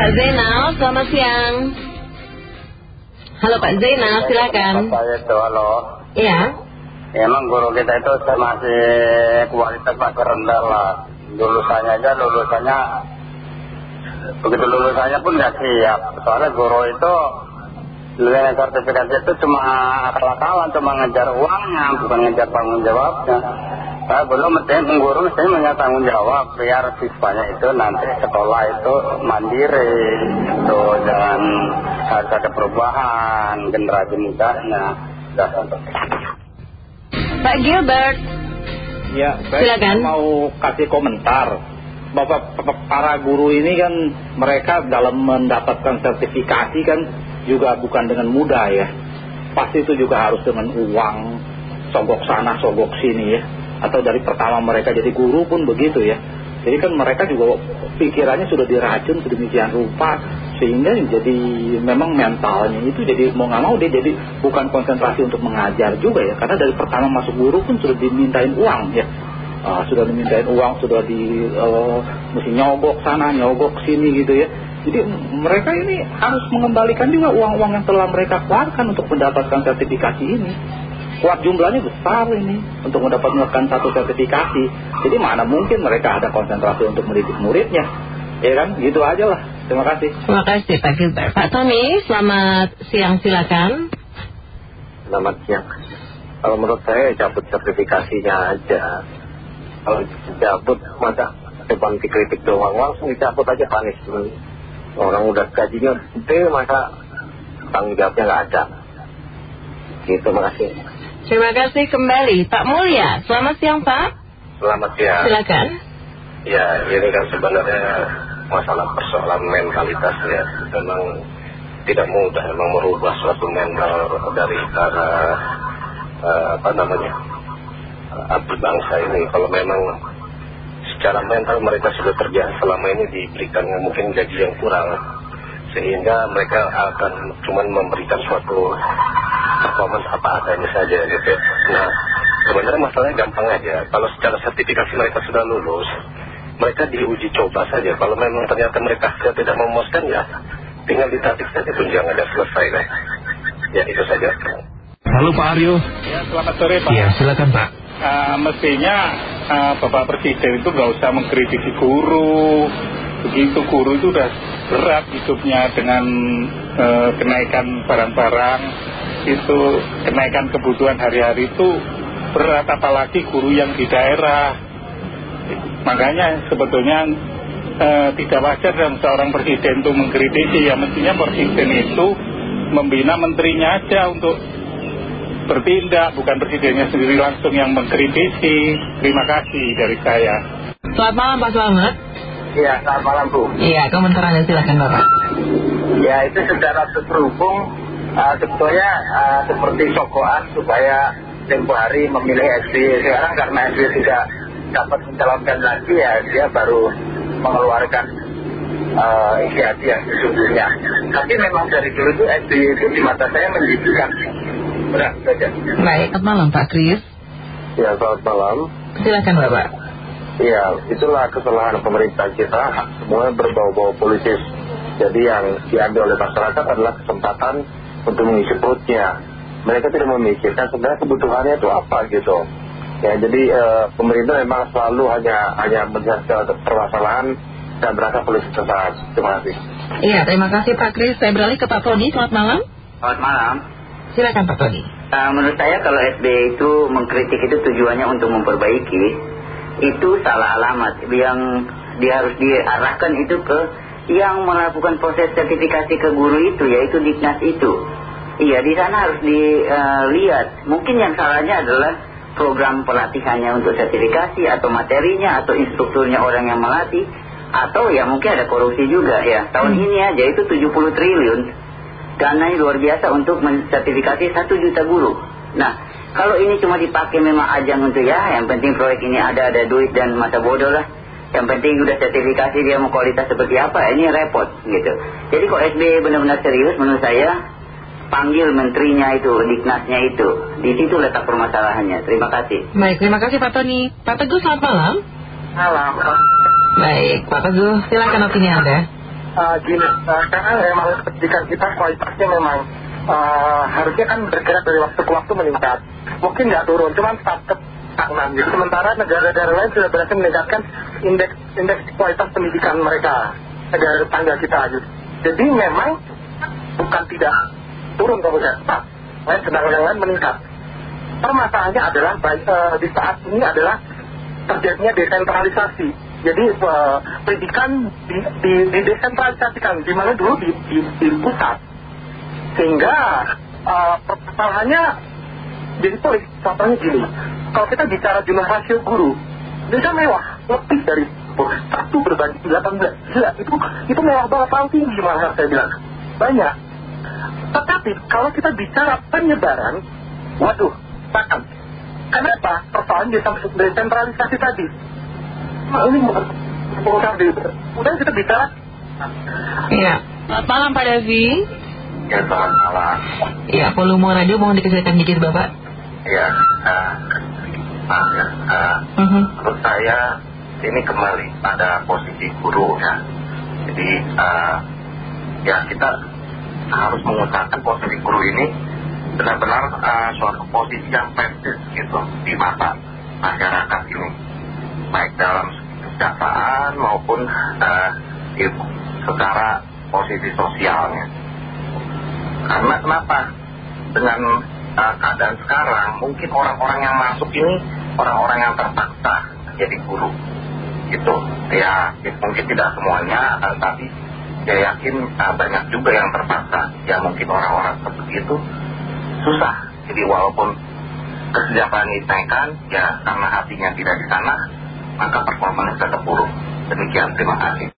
Pak Zainal, selamat siang. Halo Pak Zainal, silakan. Saya itu, halo. Iya. Emang guru kita itu masih kualitas masih rendah lah. Lulusannya aja, lulusannya, begitu lulusannya pun nggak siap. Soalnya guru itu, dengan sertifikat itu cuma akal-akalan, cuma ngejar uangnya, bukan ngejar tanggung jawabnya. Saya belum mesti guru mesti punya tanggung jawab biar siswanya itu nanti sekolah itu mandiri itu jangan harus ada perubahan generasi mudanya Pak Gilbert Ya, saya Silakan. mau kasih komentar. Bapak para guru ini kan mereka dalam mendapatkan sertifikasi kan juga bukan dengan mudah ya. Pasti itu juga harus dengan uang, sogok sana, sogok sini ya. Atau dari pertama mereka jadi guru pun begitu ya. Jadi kan mereka juga pikirannya sudah diracun sedemikian rupa sehingga jadi memang mentalnya itu jadi mau nggak mau dia jadi bukan konsentrasi untuk mengajar juga ya. Karena dari pertama masuk guru pun sudah dimintain uang ya. Ah, sudah dimintain uang sudah di eh, mesti nyogok sana nyogok sini gitu ya. Jadi mereka ini harus mengembalikan juga uang-uang yang telah mereka keluarkan untuk mendapatkan sertifikasi ini kuat jumlahnya besar ini untuk mendapatkan satu sertifikasi jadi mana mungkin mereka ada konsentrasi untuk mendidik muridnya ya kan gitu aja lah terima kasih Terima kasih Pak Gilbert. Pak Tommy, selamat siang silakan. Selamat siang. Kalau menurut saya cabut sertifikasinya aja. Kalau dicabut masa depan dikritik doang langsung dicabut aja punishment. Orang udah gajinya gede masa tanggung jawabnya nggak ada. Gitu, makasih. Terima kasih kembali. Pak Mulya, selamat siang Pak. Selamat siang. Silakan. Ya, ini kan sebenarnya masalah persoalan mentalitas ya. Memang tidak mudah memang merubah suatu mental dari para eh, apa namanya eh, abdi bangsa ini. Kalau memang secara mental mereka sudah terbiasa selama ini diberikan mungkin gaji yang kurang, sehingga mereka akan cuman memberikan suatu performance apa adanya saja gitu. Nah, sebenarnya masalahnya gampang aja. Kalau secara sertifikasi mereka sudah lulus, mereka diuji coba saja. Kalau memang ternyata mereka sudah tidak memuaskan ya, tinggal ditarik saja tunjangannya selesai deh. Ya itu saja. Halo Pak Aryo. ya selamat sore Pak Ya silakan Pak. Ah, mestinya ah, Bapak Presiden itu nggak usah mengkritisi guru. Begitu guru itu udah berat hidupnya dengan eh, kenaikan barang-barang, itu kenaikan kebutuhan hari-hari itu berat apalagi guru yang di daerah. Makanya sebetulnya eh, tidak wajar dalam seorang presiden itu mengkritisi ya mestinya presiden itu membina menterinya aja untuk bertindak, bukan presidennya sendiri langsung yang mengkritisi. Terima kasih dari saya. Selamat malam Pak Selamat. Ya, selamat malam Bu. Iya, komentar Anda silakan Bapak. Ya itu secara terhubung sebetulnya uh, seperti sokokan supaya tempo hari memilih SBY sekarang karena SBY tidak dapat mencalonkan lagi ya dia baru mengeluarkan uh, isi hati yang sesungguhnya tapi memang dari dulu itu SBY itu di mata saya menjijikan berat saja Baik, selamat malam Pak Kris. ya selamat malam Silakan Bapak. Ya, itulah kesalahan pemerintah kita, semuanya berbau-bau politis. Jadi yang diambil oleh masyarakat adalah kesempatan untuk mengisi perutnya. Mereka tidak memikirkan sebenarnya kebutuhannya itu apa gitu. Ya, jadi eh, pemerintah memang selalu hanya hanya melihat ke permasalahan dan berasa politis sesaat. Terima kasih. Iya, terima kasih Pak Kris. Saya beralih ke Pak Tony. Selamat malam. Selamat malam. Silakan Pak Tony. Uh, menurut saya kalau SBY itu mengkritik itu tujuannya untuk memperbaiki, itu salah alamat. Yang dia harus diarahkan itu ke yang melakukan proses sertifikasi ke guru itu, yaitu Diknas itu. Iya, di sana harus dilihat. Mungkin yang salahnya adalah program pelatihannya untuk sertifikasi atau materinya atau instrukturnya orang yang melatih. Atau ya mungkin ada korupsi juga ya. Tahun ini aja itu 70 triliun dananya luar biasa untuk mensertifikasi satu juta guru. Nah, kalau ini cuma dipakai memang ajang untuk ya, yang penting proyek ini ada, ada duit dan masa bodoh lah. Yang penting udah sertifikasi dia mau kualitas seperti apa, ini repot gitu. Jadi kalau SBY benar-benar serius menurut saya, panggil menterinya itu, diknasnya itu. Di situ letak permasalahannya. Terima kasih. Baik, terima kasih Pak Tony. Pak Teguh, selamat malam. Malam. Baik, Pak Teguh, silakan opini Anda. uh, gini, uh, karena memang pendidikan kita kualitasnya memang uh, harusnya kan bergerak dari waktu ke waktu meningkat. Mungkin nggak turun, cuman gitu. Sementara negara-negara lain sudah berhasil meningkatkan indeks, indeks kualitas pendidikan mereka, negara tetangga kita gitu. Jadi memang bukan tidak turun kemudian, tetap. Lain sedang yang lain meningkat. Permasalahannya adalah uh, di saat ini adalah terjadinya desentralisasi. Jadi uh, pendidikan di, di, didesentralisasikan, di mana dulu di, di, di pusat. Sehingga uh, permasalahannya jadi sulit. Contohnya gini, kalau kita bicara jumlah rasio guru, bisa mewah, lebih dari satu berbanding 18. Gila, itu, itu mewah banget, paling tinggi malah saya bilang. Banyak. Tetapi kalau kita bicara penyebaran, waduh, bahkan Kenapa? Persoalan desentralisasi tadi. Nah, ini bukan di... Udah kita bicara. Iya. Selamat malam Pak Davi. Ya, selamat malam. Iya, volume radio mohon dikecilkan dikit Bapak. Ya, uh, maaf ya. Uh, Mhm. Menurut saya ini kembali pada posisi guru ya. Jadi uh, ya kita harus mengusahakan posisi guru ini benar-benar uh, suatu posisi yang prestis gitu di mata masyarakat ini baik dalam kesejahteraan maupun uh, di, secara posisi sosialnya karena kenapa dengan uh, keadaan sekarang mungkin orang-orang yang masuk ini orang-orang yang terpaksa jadi guru. Gitu. Ya mungkin tidak semuanya akan tapi saya yakin uh, banyak juga yang terpaksa. Ya mungkin orang-orang seperti itu susah. Jadi walaupun kesejahteraan dinaikkan ya karena hatinya tidak di sana maka performanya tetap buruk. Demikian terima kasih